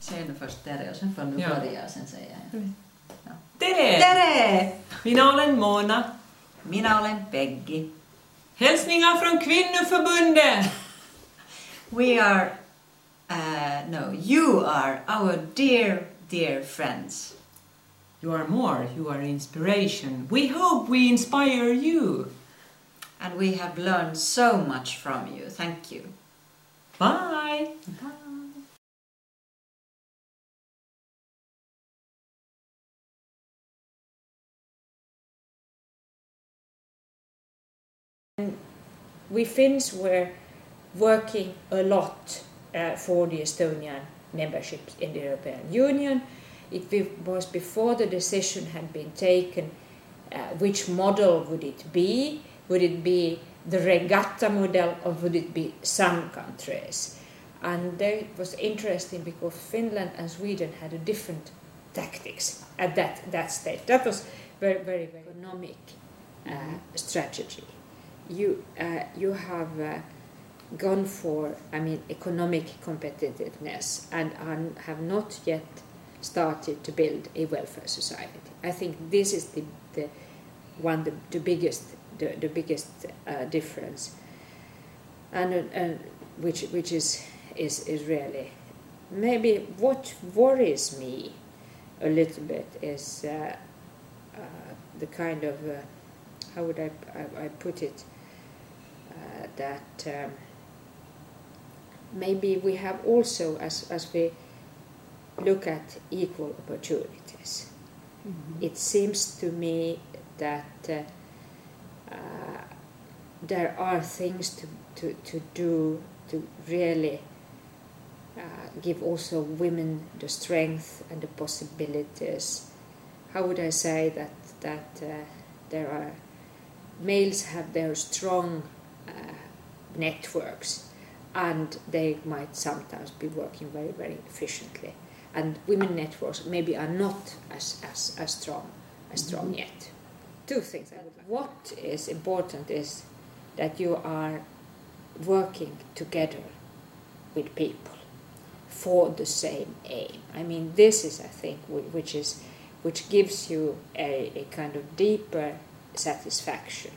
Säg nu först Tere och sen får du Ja. börja och sen säger jag. Ja. Tere! Tere! Minä olen Mona. Minä olen Peggy. Hälsningar från kvinnoförbundet! We are, uh, no, you are our dear, dear friends. You are more, you are inspiration. We hope we inspire you. And we have learned so much from you. Thank you. Bye! We Finns were working a lot uh, for the Estonian membership in the European Union. It was before the decision had been taken uh, which model would it be? Would it be the regatta model or would it be some countries? And there it was interesting because Finland and Sweden had a different tactics at that, that stage. That was very, very, very economic uh, strategy you uh, you have uh, gone for I mean economic competitiveness and have not yet started to build a welfare society. I think this is the, the one the, the biggest the, the biggest uh, difference, and uh, and which which is is is really maybe what worries me a little bit is uh, uh, the kind of uh, how would I, I, I put it uh, that um, maybe we have also as, as we look at equal opportunities it seems to me that uh, uh, there are things to, to, to do to really uh, give also women the strength and the possibilities. How would I say that that uh, there are males have their strong networks and they might sometimes be working very very efficiently. And women networks maybe are not as, as, as strong as strong mm-hmm. yet. Two things I would like. what is important is that you are working together with people for the same aim. I mean this is i think which is which gives you a, a kind of deeper satisfaction